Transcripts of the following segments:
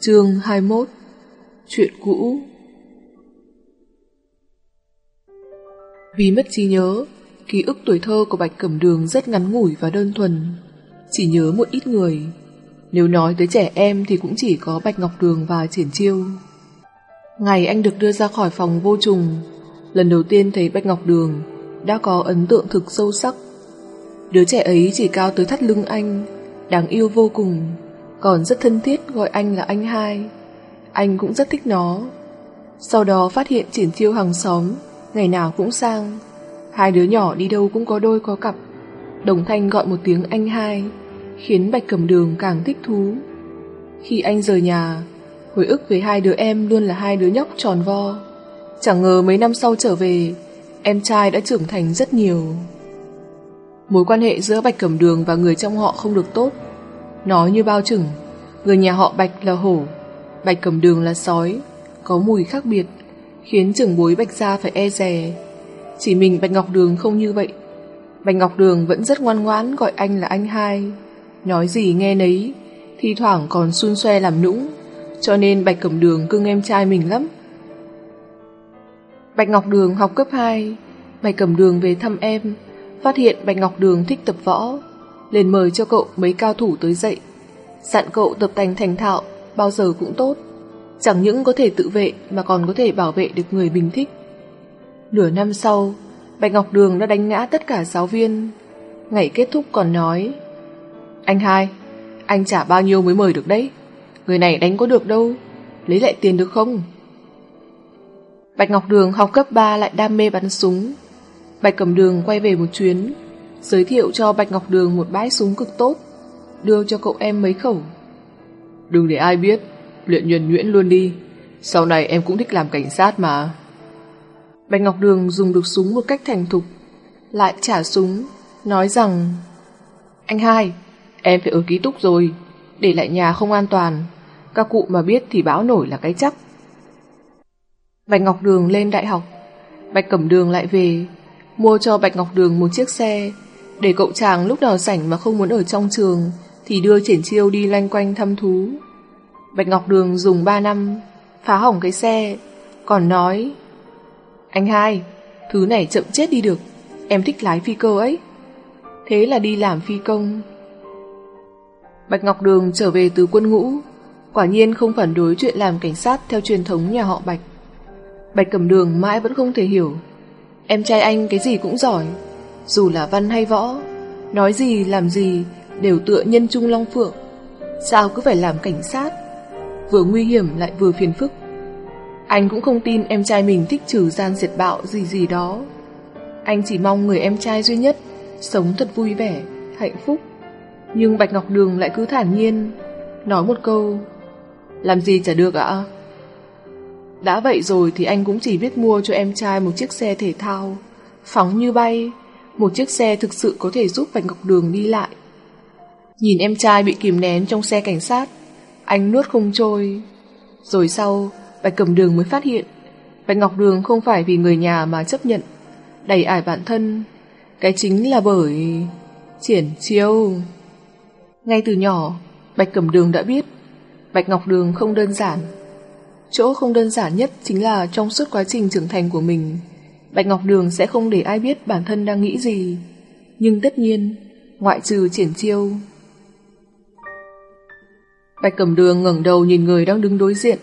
Chương 21 Chuyện cũ Vì mất trí nhớ, ký ức tuổi thơ của Bạch Cẩm Đường rất ngắn ngủi và đơn thuần, chỉ nhớ một ít người. Nếu nói tới trẻ em thì cũng chỉ có Bạch Ngọc Đường và Triển Chiêu. Ngày anh được đưa ra khỏi phòng vô trùng, lần đầu tiên thấy Bạch Ngọc Đường đã có ấn tượng thực sâu sắc. Đứa trẻ ấy chỉ cao tới thắt lưng anh, đáng yêu vô cùng, còn rất thân thiết gọi anh là anh hai. Anh cũng rất thích nó. Sau đó phát hiện triển chiêu hàng xóm, ngày nào cũng sang. Hai đứa nhỏ đi đâu cũng có đôi có cặp. Đồng thanh gọi một tiếng anh hai, khiến Bạch Cầm Đường càng thích thú. Khi anh rời nhà, hồi ức về hai đứa em luôn là hai đứa nhóc tròn vo. Chẳng ngờ mấy năm sau trở về, em trai đã trưởng thành rất nhiều. Mối quan hệ giữa Bạch Cẩm Đường và người trong họ không được tốt. Nói như bao chừng, người nhà họ Bạch là hổ, Bạch cầm Đường là sói, có mùi khác biệt, khiến trưởng bối Bạch Gia phải e dè. Chỉ mình Bạch Ngọc Đường không như vậy. Bạch Ngọc Đường vẫn rất ngoan ngoãn gọi anh là anh hai, nói gì nghe nấy, thi thoảng còn xun xoe làm nũng, cho nên Bạch Cẩm Đường cưng em trai mình lắm. Bạch Ngọc Đường học cấp 2, Bạch Cẩm Đường về thăm em, phát hiện Bạch Ngọc Đường thích tập võ, liền mời cho cậu mấy cao thủ tới dạy. Dặn cậu tập tành thành thạo, bao giờ cũng tốt. Chẳng những có thể tự vệ mà còn có thể bảo vệ được người mình thích. Nửa năm sau, Bạch Ngọc Đường đã đánh ngã tất cả giáo viên. Ngày kết thúc còn nói Anh hai, anh trả bao nhiêu mới mời được đấy? Người này đánh có được đâu, lấy lại tiền được không? Bạch Ngọc Đường học cấp 3 lại đam mê bắn súng. Bạch Cẩm Đường quay về một chuyến, giới thiệu cho Bạch Ngọc Đường một bãi súng cực tốt, đưa cho cậu em mấy khẩu. Đừng để ai biết, luyện nhuần nhuyễn luôn đi, sau này em cũng thích làm cảnh sát mà. Bạch Ngọc Đường dùng được súng một cách thành thục, lại trả súng, nói rằng Anh hai, em phải ở ký túc rồi, để lại nhà không an toàn, các cụ mà biết thì báo nổi là cái chắc. Bạch Ngọc Đường lên đại học, Bạch Cẩm Đường lại về, mua cho Bạch Ngọc Đường một chiếc xe, để cậu chàng lúc nào rảnh mà không muốn ở trong trường thì đưa triển chiêu đi lanh quanh thăm thú. Bạch Ngọc Đường dùng 3 năm, phá hỏng cái xe, còn nói Anh hai, thứ này chậm chết đi được, em thích lái phi cơ ấy. Thế là đi làm phi công. Bạch Ngọc Đường trở về từ quân ngũ, quả nhiên không phản đối chuyện làm cảnh sát theo truyền thống nhà họ Bạch. Bạch Cẩm Đường mãi vẫn không thể hiểu, em trai anh cái gì cũng giỏi, dù là văn hay võ, nói gì làm gì đều tựa nhân trung long phượng. Sao cứ phải làm cảnh sát? Vừa nguy hiểm lại vừa phiền phức. Anh cũng không tin em trai mình thích trừ gian diệt bạo gì gì đó. Anh chỉ mong người em trai duy nhất sống thật vui vẻ, hạnh phúc. Nhưng Bạch Ngọc Đường lại cứ thản nhiên, nói một câu, làm gì chả được ạ? Đã vậy rồi thì anh cũng chỉ biết mua cho em trai một chiếc xe thể thao, phóng như bay, một chiếc xe thực sự có thể giúp Bạch Ngọc Đường đi lại. Nhìn em trai bị kìm nén trong xe cảnh sát, anh nuốt không trôi. Rồi sau, Bạch Cẩm Đường mới phát hiện, Bạch Ngọc Đường không phải vì người nhà mà chấp nhận, đẩy ải bản thân. Cái chính là bởi... triển chiêu. Ngay từ nhỏ, Bạch Cẩm Đường đã biết, Bạch Ngọc Đường không đơn giản. Chỗ không đơn giản nhất chính là trong suốt quá trình trưởng thành của mình, Bạch Ngọc Đường sẽ không để ai biết bản thân đang nghĩ gì. Nhưng tất nhiên, ngoại trừ triển chiêu. Bạch Cẩm Đường ngẩng đầu nhìn người đang đứng đối diện.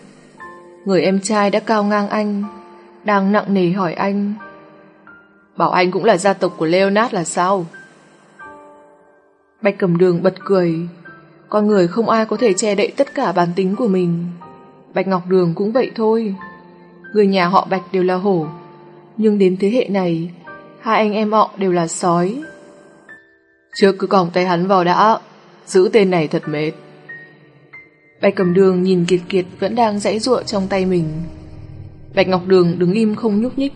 Người em trai đã cao ngang anh, đang nặng nề hỏi anh. Bảo anh cũng là gia tộc của Leonard là sao? Bạch Cẩm Đường bật cười. Con người không ai có thể che đậy tất cả bản tính của mình. Bạch Ngọc Đường cũng vậy thôi. Người nhà họ Bạch đều là hổ. Nhưng đến thế hệ này, hai anh em họ đều là sói. Trước cứ còng tay hắn vào đã, giữ tên này thật mệt. Bạch cầm đường nhìn Kiệt Kiệt vẫn đang dãy ruộng trong tay mình. Bạch Ngọc Đường đứng im không nhúc nhích.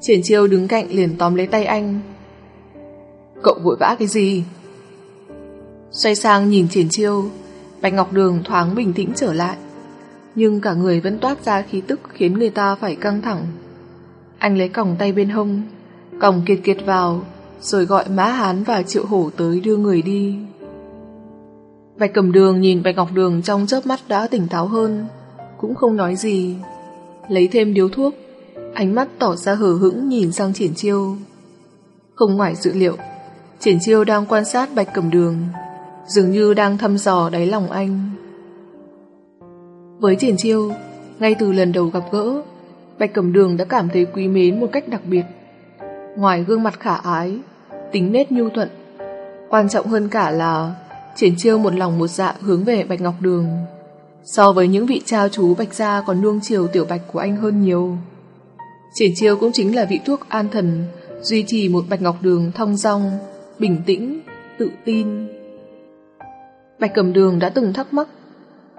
Triển chiêu đứng cạnh liền tóm lấy tay anh. Cậu vội vã cái gì? Xoay sang nhìn triển chiêu, Bạch Ngọc Đường thoáng bình tĩnh trở lại. Nhưng cả người vẫn toát ra khí tức khiến người ta phải căng thẳng. Anh lấy còng tay bên hông, còng kiệt kiệt vào, rồi gọi Mã Hán và Triệu Hổ tới đưa người đi. Bạch cầm đường nhìn Bạch Ngọc Đường trong chớp mắt đã tỉnh táo hơn, cũng không nói gì. Lấy thêm điếu thuốc, ánh mắt tỏ ra hờ hững nhìn sang triển chiêu. Không ngoài dự liệu, triển chiêu đang quan sát Bạch cầm đường, dường như đang thăm dò đáy lòng anh. Với triển chiêu, ngay từ lần đầu gặp gỡ, Bạch Cẩm Đường đã cảm thấy quý mến một cách đặc biệt. Ngoài gương mặt khả ái, tính nết nhu thuận, quan trọng hơn cả là triển chiêu một lòng một dạ hướng về Bạch Ngọc Đường. So với những vị cha chú Bạch Gia còn nuông chiều tiểu Bạch của anh hơn nhiều. Triển chiêu cũng chính là vị thuốc an thần, duy trì một Bạch Ngọc Đường thong dong, bình tĩnh, tự tin. Bạch Cẩm Đường đã từng thắc mắc,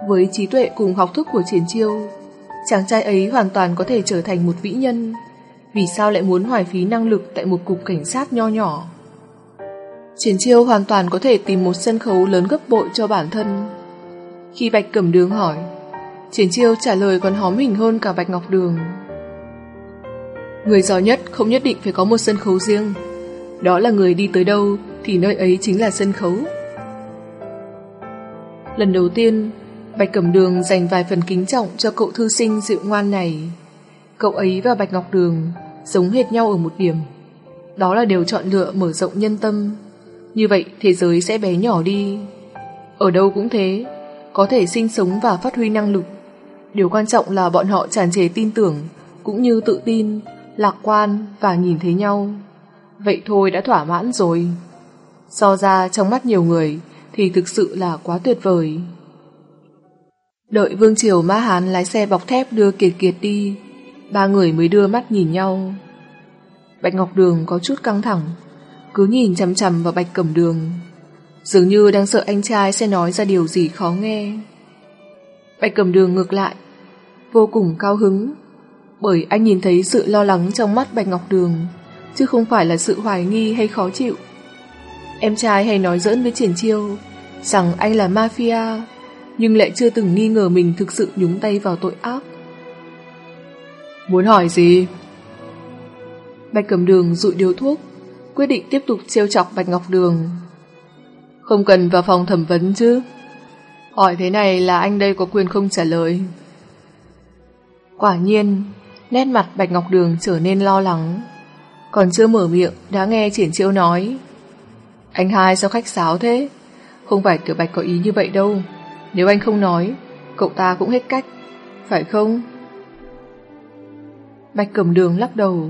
với trí tuệ cùng học thức của triển chiêu, chàng trai ấy hoàn toàn có thể trở thành một vĩ nhân. Vì sao lại muốn hoài phí năng lực tại một cục cảnh sát nho nhỏ? Triển chiêu hoàn toàn có thể tìm một sân khấu lớn gấp bội cho bản thân. Khi Bạch Cẩm Đường hỏi, Triển chiêu trả lời còn hóm hình hơn cả Bạch Ngọc Đường. Người giỏi nhất không nhất định phải có một sân khấu riêng. Đó là người đi tới đâu thì nơi ấy chính là sân khấu. Lần đầu tiên, Bạch Cẩm Đường dành vài phần kính trọng cho cậu thư sinh dịu ngoan này. Cậu ấy và Bạch Ngọc Đường giống hệt nhau ở một điểm. Đó là đều chọn lựa mở rộng nhân tâm. Như vậy thế giới sẽ bé nhỏ đi. Ở đâu cũng thế, có thể sinh sống và phát huy năng lực. Điều quan trọng là bọn họ tràn trề tin tưởng, cũng như tự tin, lạc quan và nhìn thấy nhau. Vậy thôi đã thỏa mãn rồi. So ra trong mắt nhiều người thì thực sự là quá tuyệt vời. Đợi Vương Triều Ma Hán lái xe bọc thép đưa Kiệt Kiệt đi, ba người mới đưa mắt nhìn nhau. Bạch Ngọc Đường có chút căng thẳng, cứ nhìn chằm chằm vào Bạch Cẩm Đường, dường như đang sợ anh trai sẽ nói ra điều gì khó nghe. Bạch Cẩm Đường ngược lại, vô cùng cao hứng, bởi anh nhìn thấy sự lo lắng trong mắt Bạch Ngọc Đường, chứ không phải là sự hoài nghi hay khó chịu. Em trai hay nói giỡn với Triển Chiêu rằng anh là mafia, nhưng lại chưa từng nghi ngờ mình thực sự nhúng tay vào tội ác. Muốn hỏi gì? Bạch cẩm đường rụi điếu thuốc, quyết định tiếp tục trêu chọc Bạch Ngọc Đường. Không cần vào phòng thẩm vấn chứ. Hỏi thế này là anh đây có quyền không trả lời. Quả nhiên, nét mặt Bạch Ngọc Đường trở nên lo lắng. Còn chưa mở miệng đã nghe triển chiêu nói. Anh hai sao khách sáo thế? Không phải tiểu Bạch có ý như vậy đâu. Nếu anh không nói, cậu ta cũng hết cách, phải không? Bạch Cẩm Đường lắc đầu.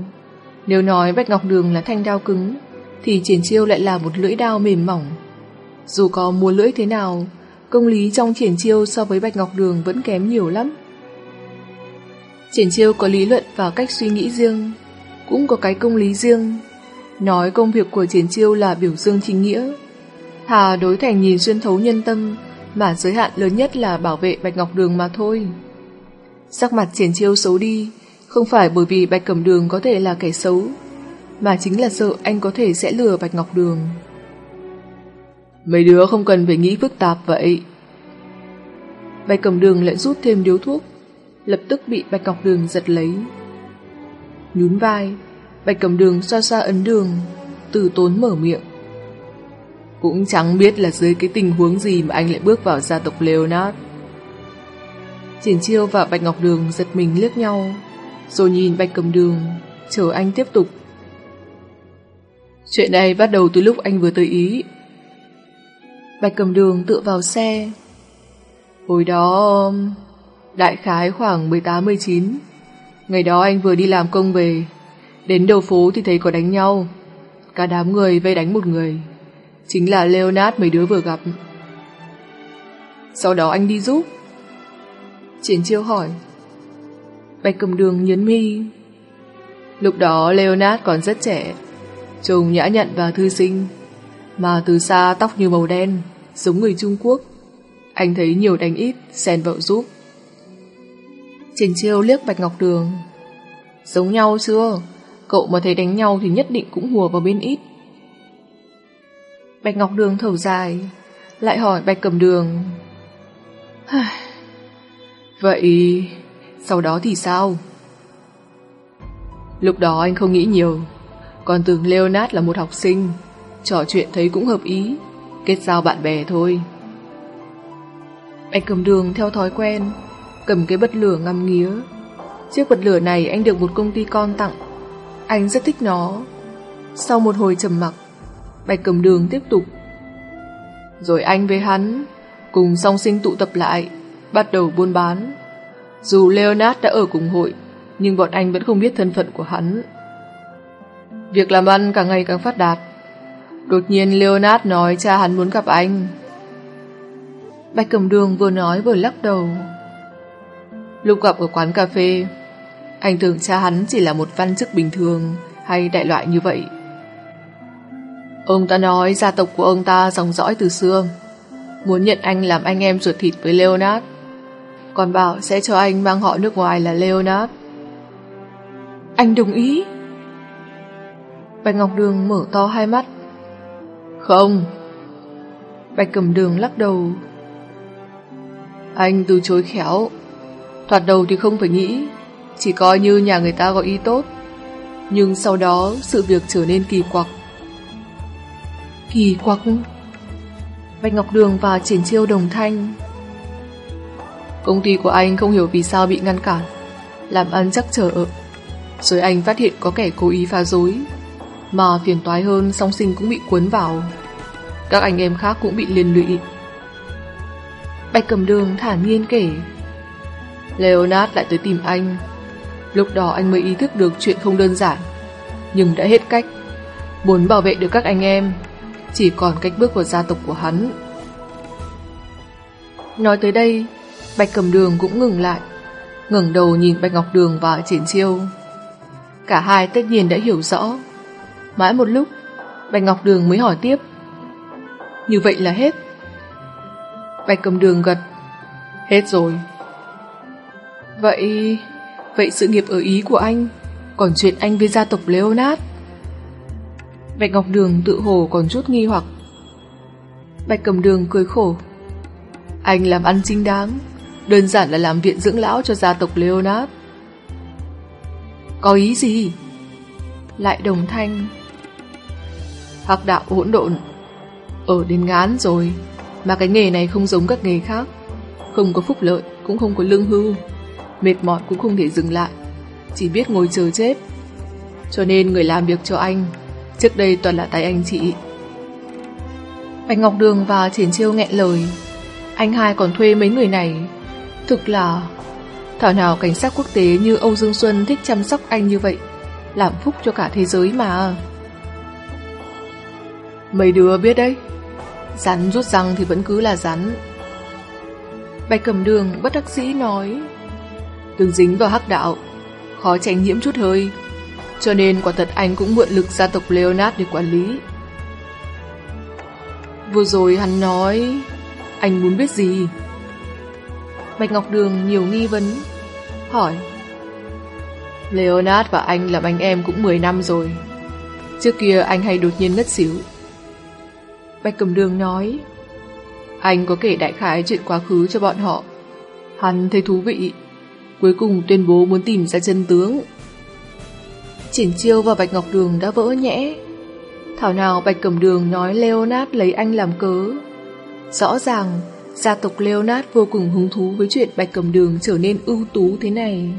Nếu nói Bạch Ngọc Đường là thanh đao cứng, thì triển chiêu lại là một lưỡi đao mềm mỏng. Dù có mua lưỡi thế nào, công lý trong triển chiêu so với Bạch Ngọc Đường vẫn kém nhiều lắm. Triển chiêu có lý luận và cách suy nghĩ riêng, cũng có cái công lý riêng. Nói công việc của triển chiêu là biểu dương chính nghĩa, thà đối thành nhìn xuyên thấu nhân tâm, mà giới hạn lớn nhất là bảo vệ Bạch Ngọc Đường mà thôi. Sắc mặt triển chiêu xấu đi, không phải bởi vì Bạch Cẩm Đường có thể là kẻ xấu, mà chính là sợ anh có thể sẽ lừa Bạch Ngọc Đường. Mấy đứa không cần phải nghĩ phức tạp vậy. Bạch Cẩm Đường lại rút thêm điếu thuốc, lập tức bị Bạch Ngọc Đường giật lấy. Nhún vai, Bạch Cẩm Đường xoa xoa ấn đường, từ tốn mở miệng. Cũng chẳng biết là dưới cái tình huống gì mà anh lại bước vào gia tộc Leonard. Triển Chiêu và Bạch Ngọc Đường giật mình liếc nhau, rồi nhìn Bạch Cầm Đường, chờ anh tiếp tục. Chuyện này bắt đầu từ lúc anh vừa tới Ý. Bạch Cầm Đường tựa vào xe. Hồi đó, đại khái khoảng 18-19, ngày đó anh vừa đi làm công về, đến đầu phố thì thấy có đánh nhau. Cả đám người vây đánh một người. Chính là Leonard mấy đứa vừa gặp. Sau đó anh đi giúp. Triển chiêu hỏi. Bạch cầm đường nhấn mi. Lúc đó Leonard còn rất trẻ. Trông nhã nhặn và thư sinh. Mà từ xa tóc như màu đen, Giống người Trung Quốc. Anh thấy nhiều đánh ít, Xen vợ giúp. Triển chiêu liếc Bạch Ngọc Đường. Giống nhau chưa? Cậu mà thấy đánh nhau thì nhất định cũng hùa vào bên ít. Bạch Ngọc Đường thở dài, lại hỏi Bạch Cẩm Đường. Vậy, sau đó thì sao? Lúc đó anh không nghĩ nhiều, còn tưởng Leonard là một học sinh, trò chuyện thấy cũng hợp ý, kết giao bạn bè thôi. Bạch cẩm đường theo thói quen, cầm cái bật lửa ngắm nghía. Chiếc bật lửa này anh được một công ty con tặng. Anh rất thích nó. Sau một hồi trầm mặc, Bạch cầm đường tiếp tục. Rồi anh với hắn, cùng song sinh tụ tập lại, bắt đầu buôn bán. Dù Leonard đã ở cùng hội, nhưng bọn anh vẫn không biết thân phận của hắn. Việc làm ăn càng ngày càng phát đạt. Đột nhiên Leonard nói cha hắn muốn gặp anh. Bạch Cẩm Đường vừa nói vừa lắc đầu. Lúc gặp ở quán cà phê, anh tưởng cha hắn chỉ là một văn chức bình thường hay đại loại như vậy. Ông ta nói gia tộc của ông ta dòng dõi từ xưa, muốn nhận anh làm anh em ruột thịt với Leonard. Còn bảo sẽ cho anh mang họ nước ngoài là Leonard. Anh đồng ý. Bạch Ngọc Đường mở to hai mắt. Không. Bạch Cẩm Đường lắc đầu. Anh từ chối khéo. Thoạt đầu thì không phải nghĩ, chỉ coi như nhà người ta có ý tốt. Nhưng sau đó sự việc trở nên kỳ quặc. Kỳ quặc? Bạch Ngọc Đường và Triển Chiêu đồng thanh. Công ty của anh không hiểu vì sao bị ngăn cản, làm ăn chắc trở ở. Rồi anh phát hiện có kẻ cố ý phá rối, mà phiền toái hơn song sinh cũng bị cuốn vào. Các anh em khác cũng bị liên lụy. Bạch cầm đường thản nhiên kể. Leonard lại tới tìm anh. Lúc đó anh mới ý thức được chuyện không đơn giản, nhưng đã hết cách. Muốn bảo vệ được các anh em, chỉ còn cách bước vào gia tộc của hắn. Nói tới đây, Bạch cầm đường cũng ngừng lại, ngẩng đầu nhìn Bạch Ngọc Đường và Triển Chiêu. Cả hai tất nhiên đã hiểu rõ. Mãi một lúc, Bạch Ngọc Đường mới hỏi tiếp. Như vậy là hết. Bạch cầm đường gật. Hết rồi. Vậy... Vậy sự nghiệp ở Ý của anh, còn chuyện anh với gia tộc Leonard. Bạch Ngọc Đường tự hồ còn chút nghi hoặc. Bạch cầm đường cười khổ. Anh làm ăn chính đáng, đơn giản là làm viện dưỡng lão cho gia tộc Leonard. Có ý gì? Lại đồng thanh. Hắc đạo hỗn độn. Ở đến ngán rồi, mà cái nghề này không giống các nghề khác. Không có phúc lợi, cũng không có lương hưu. Mệt mỏi cũng không thể dừng lại, chỉ biết ngồi chờ chết. Cho nên người làm việc cho anh, trước đây toàn là tay anh chị. Bạch Ngọc Đường và Triển Chiêu nghẹn lời. Anh hai còn thuê mấy người này. Thực là... Thảo nào cảnh sát quốc tế như Âu Dương Xuân thích chăm sóc anh như vậy, làm phúc cho cả thế giới mà. Mấy đứa biết đấy, rắn rút răng thì vẫn cứ là rắn. Bạch cầm đường bất đắc sĩ nói, đừng dính vào hắc đạo, khó tránh nhiễm chút hơi, cho nên quả thật anh cũng mượn lực gia tộc Leonard để quản lý. Vừa rồi hắn nói, anh muốn biết gì? Bạch Ngọc Đường nhiều nghi vấn, hỏi. Leonard và anh làm anh em cũng 10 năm rồi. Trước kia anh hay đột nhiên ngất xỉu. Bạch Cầm Đường nói, anh có kể đại khái chuyện quá khứ cho bọn họ. Hắn thấy thú vị, cuối cùng tuyên bố muốn tìm ra chân tướng. Chỉnh Chiêu và Bạch Ngọc Đường đã vỡ nhẽ. Thảo nào Bạch Cẩm Đường nói Leonard lấy anh làm cớ. Rõ ràng, gia tộc Leonard vô cùng hứng thú với chuyện Bạch Cẩm Đường trở nên ưu tú thế này.